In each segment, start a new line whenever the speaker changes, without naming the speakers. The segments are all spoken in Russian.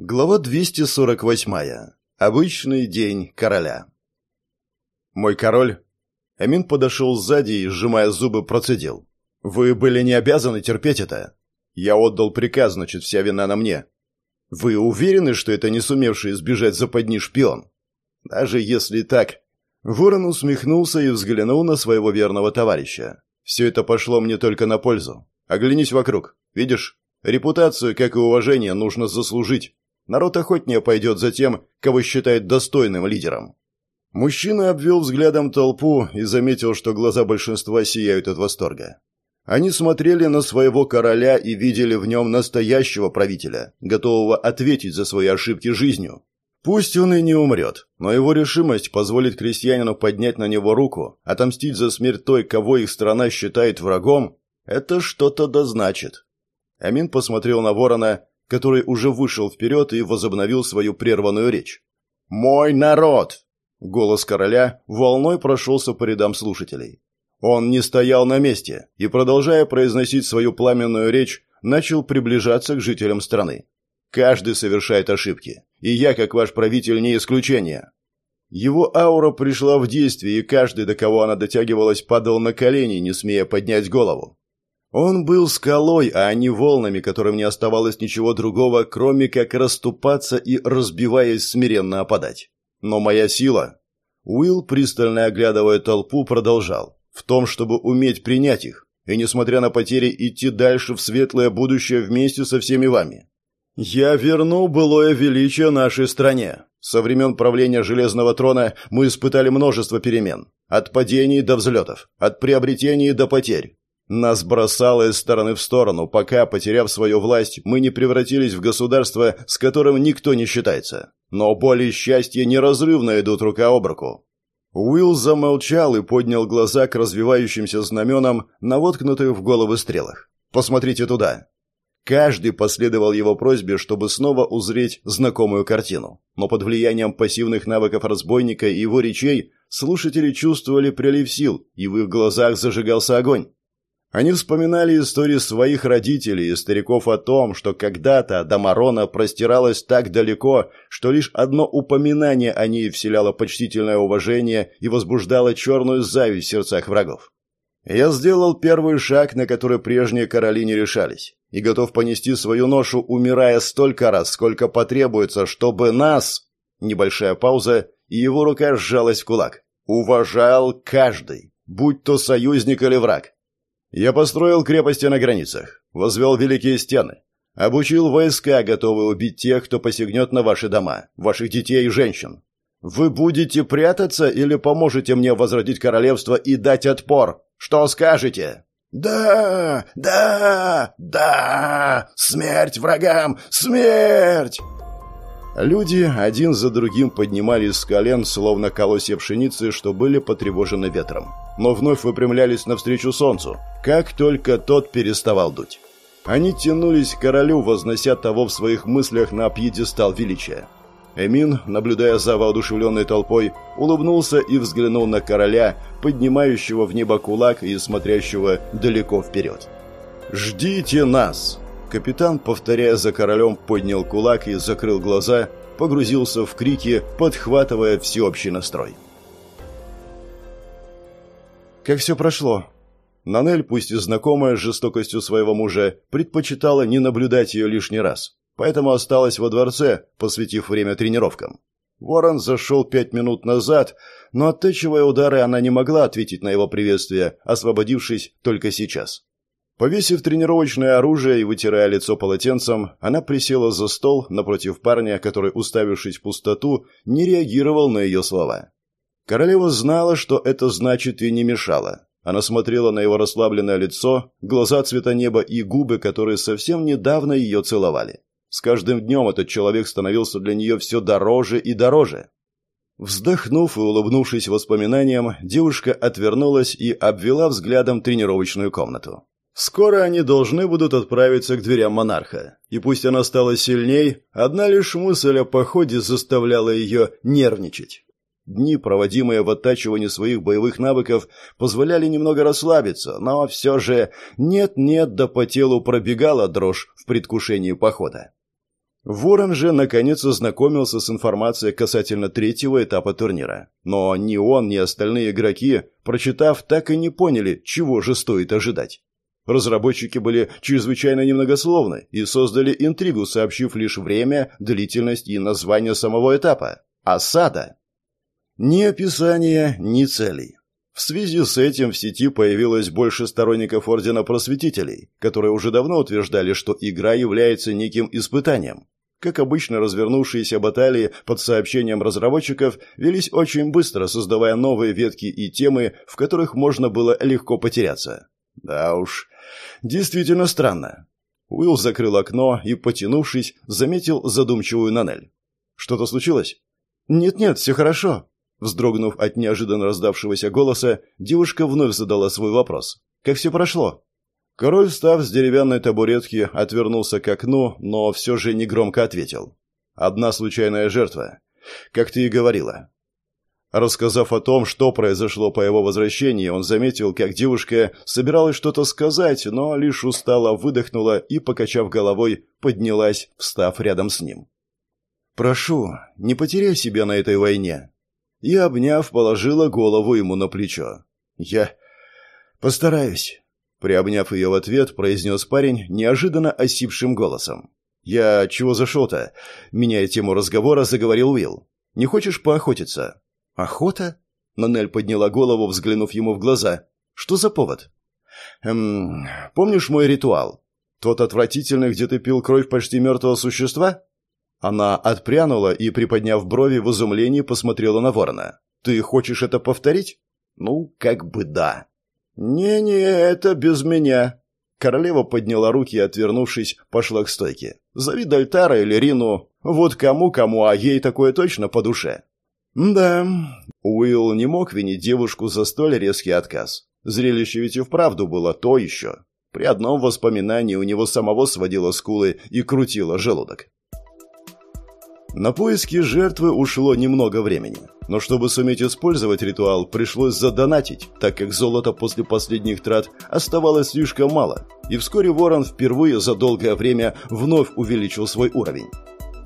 Глава 248. Обычный день короля. Мой король. Эмин подошел сзади и, сжимая зубы, процедил. Вы были не обязаны терпеть это. Я отдал приказ, значит, вся вина на мне. Вы уверены, что это не сумевший избежать западни шпион? Даже если так... Ворон усмехнулся и взглянул на своего верного товарища. Все это пошло мне только на пользу. Оглянись вокруг. Видишь? Репутацию, как и уважение, нужно заслужить. Народ охотнее пойдет за тем, кого считает достойным лидером. Мужчина обвел взглядом толпу и заметил, что глаза большинства сияют от восторга. Они смотрели на своего короля и видели в нем настоящего правителя, готового ответить за свои ошибки жизнью. Пусть он и не умрет, но его решимость позволит крестьянину поднять на него руку, отомстить за смерть той, кого их страна считает врагом, это что-то дозначит. Амин посмотрел на ворона который уже вышел вперед и возобновил свою прерванную речь. «Мой народ!» Голос короля волной прошелся по рядам слушателей. Он не стоял на месте и, продолжая произносить свою пламенную речь, начал приближаться к жителям страны. «Каждый совершает ошибки, и я, как ваш правитель, не исключение». Его аура пришла в действие, и каждый, до кого она дотягивалась, падал на колени, не смея поднять голову. Он был скалой, а не волнами, которым не оставалось ничего другого, кроме как расступаться и, разбиваясь, смиренно опадать. Но моя сила... Уилл, пристально оглядывая толпу, продолжал. В том, чтобы уметь принять их, и, несмотря на потери, идти дальше в светлое будущее вместе со всеми вами. Я верну былое величие нашей стране. Со времен правления Железного Трона мы испытали множество перемен. От падений до взлетов, от приобретений до потерь. Нас бросало из стороны в сторону, пока, потеряв свою власть, мы не превратились в государство, с которым никто не считается. Но боль и счастье неразрывно идут рука об руку. Уилл замолчал и поднял глаза к развивающимся знаменам на воткнутых в головы стрелах. «Посмотрите туда!» Каждый последовал его просьбе, чтобы снова узреть знакомую картину. Но под влиянием пассивных навыков разбойника и его речей слушатели чувствовали прилив сил, и в их глазах зажигался огонь. Они вспоминали истории своих родителей и стариков о том, что когда-то до Марона простиралась так далеко, что лишь одно упоминание о ней вселяло почтительное уважение и возбуждало черную зависть в сердцах врагов. Я сделал первый шаг, на который прежние короли не решались, и готов понести свою ношу, умирая столько раз, сколько потребуется, чтобы нас... Небольшая пауза, и его рука сжалась в кулак. Уважал каждый, будь то союзник или враг. Я построил крепости на границах, возвел великие стены, обучил войска, готовые убить тех, кто посягнет на ваши дома, ваших детей и женщин. Вы будете прятаться или поможете мне возродить королевство и дать отпор? Что скажете? Да, да, да! Смерть врагам! Смерть! Люди один за другим поднимались с колен, словно колосья пшеницы, что были потревожены ветром. Но вновь выпрямлялись навстречу солнцу, как только тот переставал дуть. Они тянулись к королю, вознося того в своих мыслях на пьедестал величия. Эмин, наблюдая за воодушевленной толпой, улыбнулся и взглянул на короля, поднимающего в небо кулак и смотрящего далеко вперед. «Ждите нас!» Капитан, повторяя за королем, поднял кулак и закрыл глаза, погрузился в крики, подхватывая всеобщий настрой. Как все прошло? Нанель, пусть и знакомая с жестокостью своего мужа, предпочитала не наблюдать ее лишний раз, поэтому осталась во дворце, посвятив время тренировкам. Ворон зашел пять минут назад, но оттачивая удары, она не могла ответить на его приветствие, освободившись только сейчас. Повесив тренировочное оружие и вытирая лицо полотенцем, она присела за стол напротив парня, который, уставившись в пустоту, не реагировал на ее слова. Королева знала, что это значит и не мешала. Она смотрела на его расслабленное лицо, глаза цвета неба и губы, которые совсем недавно ее целовали. С каждым днем этот человек становился для нее все дороже и дороже. Вздохнув и улыбнувшись воспоминаниям, девушка отвернулась и обвела взглядом тренировочную комнату. Скоро они должны будут отправиться к дверям монарха. И пусть она стала сильней, одна лишь мысль о походе заставляла ее нервничать. Дни, проводимые в оттачивании своих боевых навыков, позволяли немного расслабиться, но все же нет-нет, да по телу пробегала дрожь в предвкушении похода. Ворон же наконец ознакомился с информацией касательно третьего этапа турнира. Но ни он, ни остальные игроки, прочитав, так и не поняли, чего же стоит ожидать. Разработчики были чрезвычайно немногословны и создали интригу, сообщив лишь время, длительность и название самого этапа – осада. Ни описания, ни целей. В связи с этим в сети появилось больше сторонников Ордена Просветителей, которые уже давно утверждали, что игра является неким испытанием. Как обычно, развернувшиеся баталии под сообщением разработчиков велись очень быстро, создавая новые ветки и темы, в которых можно было легко потеряться. Да уж, Действительно странно. Уилл закрыл окно и, потянувшись, заметил задумчивую Нанель. «Что-то случилось?» «Нет-нет, все хорошо». Вздрогнув от неожиданно раздавшегося голоса, девушка вновь задала свой вопрос. «Как все прошло?» Король, встав с деревянной табуретки, отвернулся к окну, но все же негромко ответил. «Одна случайная жертва. Как ты и говорила. Рассказав о том, что произошло по его возвращении, он заметил, как девушка собиралась что-то сказать, но лишь устало выдохнула и, покачав головой, поднялась, встав рядом с ним. «Прошу, не потеряй себя на этой войне». И, обняв, положила голову ему на плечо. «Я постараюсь», — приобняв ее в ответ, произнес парень неожиданно осипшим голосом. «Я чего зашел-то?» — меняя тему разговора, заговорил Уилл. «Не хочешь поохотиться?» «Охота?» Нанель подняла голову, взглянув ему в глаза. «Что за повод?» «Эм, помнишь мой ритуал? Тот отвратительный, где ты пил кровь почти мертвого существа?» Она отпрянула и, приподняв брови, в изумлении посмотрела на ворона. «Ты хочешь это повторить?» «Ну, как бы да». «Не-не, это без меня». Королева подняла руки и, отвернувшись, пошла к стойке. «Зови Дальтара или Рину. Вот кому-кому, а ей такое точно по душе. Да, Уилл не мог винить девушку за столь резкий отказ. Зрелище ведь и вправду было то еще. При одном воспоминании у него самого сводило скулы и крутило желудок. На поиски жертвы ушло немного времени. Но чтобы суметь использовать ритуал, пришлось задонатить, так как золота после последних трат оставалось слишком мало. И вскоре Ворон впервые за долгое время вновь увеличил свой уровень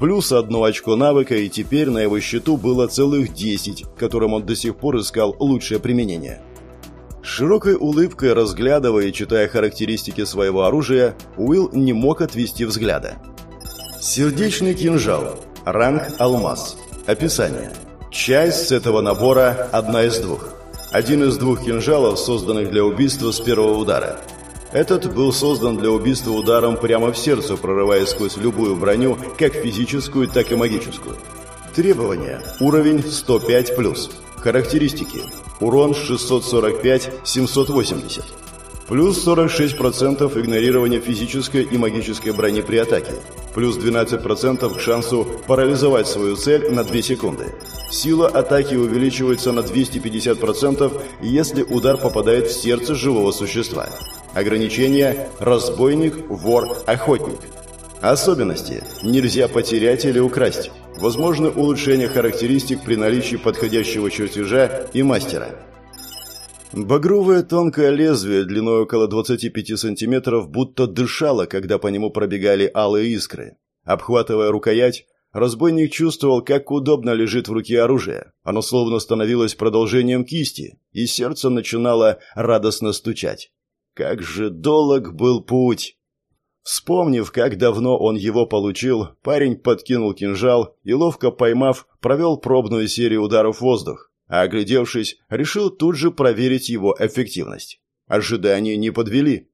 плюс одно очко навыка, и теперь на его счету было целых 10, которым он до сих пор искал лучшее применение. широкой улыбкой, разглядывая и читая характеристики своего оружия, Уилл не мог отвести взгляда. Сердечный кинжал. Ранг алмаз. Описание. Часть с этого набора одна из двух. Один из двух кинжалов, созданных для убийства с первого удара. Этот был создан для убийства ударом прямо в сердце, прорываясь сквозь любую броню, как физическую, так и магическую. Требования. Уровень 105+. Характеристики. Урон 645-780. Плюс 46% игнорирования физической и магической брони при атаке. Плюс 12% к шансу парализовать свою цель на 2 секунды. Сила атаки увеличивается на 250%, если удар попадает в сердце живого существа. Ограничение «разбойник», «вор», «охотник». Особенности. Нельзя потерять или украсть. Возможно улучшение характеристик при наличии подходящего чертежа и мастера. Багровое тонкое лезвие длиной около 25 сантиметров будто дышало, когда по нему пробегали алые искры. Обхватывая рукоять, разбойник чувствовал, как удобно лежит в руке оружие. Оно словно становилось продолжением кисти, и сердце начинало радостно стучать. Как же долг был путь! Вспомнив, как давно он его получил, парень подкинул кинжал и, ловко поймав, провел пробную серию ударов в воздух, а, оглядевшись, решил тут же проверить его эффективность. Ожидания не подвели.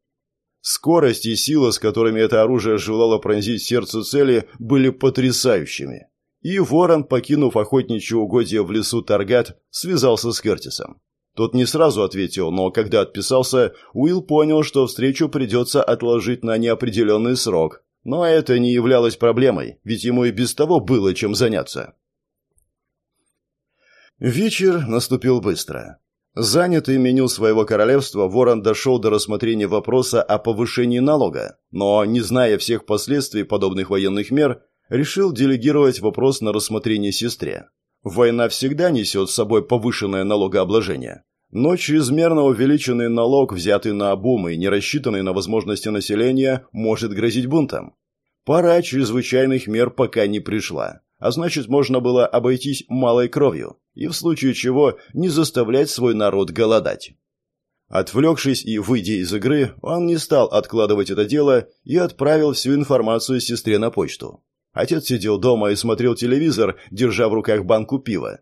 Скорость и сила, с которыми это оружие желало пронзить сердце цели, были потрясающими. И ворон, покинув охотничье угодье в лесу Таргат, связался с Кертисом. Тот не сразу ответил, но когда отписался, Уилл понял, что встречу придется отложить на неопределенный срок. Но это не являлось проблемой, ведь ему и без того было чем заняться. Вечер наступил быстро. Занятый меню своего королевства, Ворон дошел до рассмотрения вопроса о повышении налога, но, не зная всех последствий подобных военных мер, решил делегировать вопрос на рассмотрение сестре. Война всегда несет с собой повышенное налогообложение. Но чрезмерно увеличенный налог, взятый на обум и не рассчитанный на возможности населения, может грозить бунтом. Пора чрезвычайных мер пока не пришла, а значит, можно было обойтись малой кровью и в случае чего не заставлять свой народ голодать. Отвлекшись и выйдя из игры, он не стал откладывать это дело и отправил всю информацию сестре на почту. Отец сидел дома и смотрел телевизор, держа в руках банку пива.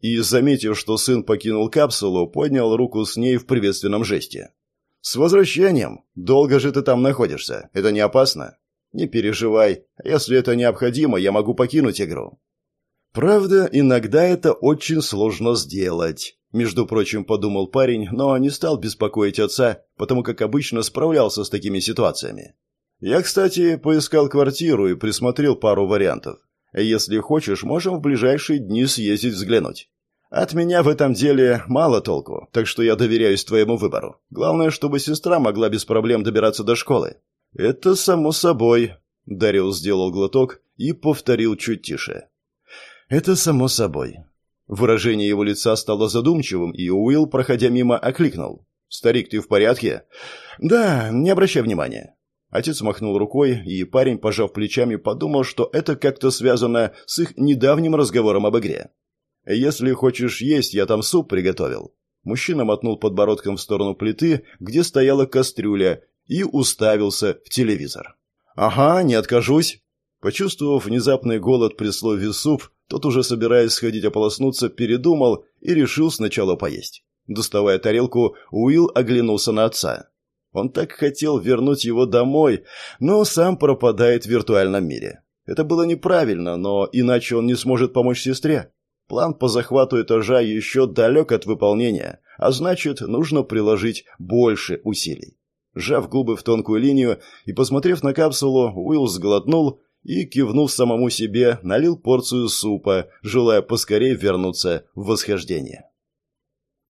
И, заметив, что сын покинул капсулу, поднял руку с ней в приветственном жесте. «С возвращением! Долго же ты там находишься. Это не опасно?» «Не переживай. Если это необходимо, я могу покинуть игру». Правда, иногда это очень сложно сделать. Между прочим, подумал парень, но не стал беспокоить отца, потому как обычно справлялся с такими ситуациями. Я, кстати, поискал квартиру и присмотрел пару вариантов. Если хочешь, можем в ближайшие дни съездить взглянуть. От меня в этом деле мало толку, так что я доверяюсь твоему выбору. Главное, чтобы сестра могла без проблем добираться до школы. Это само собой. Дарил сделал глоток и повторил чуть тише. Это само собой. Выражение его лица стало задумчивым, и Уилл, проходя мимо, окликнул. «Старик, ты в порядке?» «Да, не обращай внимания». Отец махнул рукой, и парень, пожав плечами, подумал, что это как-то связано с их недавним разговором об игре. «Если хочешь есть, я там суп приготовил». Мужчина мотнул подбородком в сторону плиты, где стояла кастрюля, и уставился в телевизор. «Ага, не откажусь». Почувствовав внезапный голод при слове «суп», тот, уже собираясь сходить ополоснуться, передумал и решил сначала поесть. Доставая тарелку, Уилл оглянулся на отца. Он так хотел вернуть его домой, но сам пропадает в виртуальном мире. Это было неправильно, но иначе он не сможет помочь сестре. План по захвату этажа еще далек от выполнения, а значит, нужно приложить больше усилий. Сжав губы в тонкую линию и посмотрев на капсулу, Уилл сглотнул и, кивнув самому себе, налил порцию супа, желая поскорее вернуться в восхождение.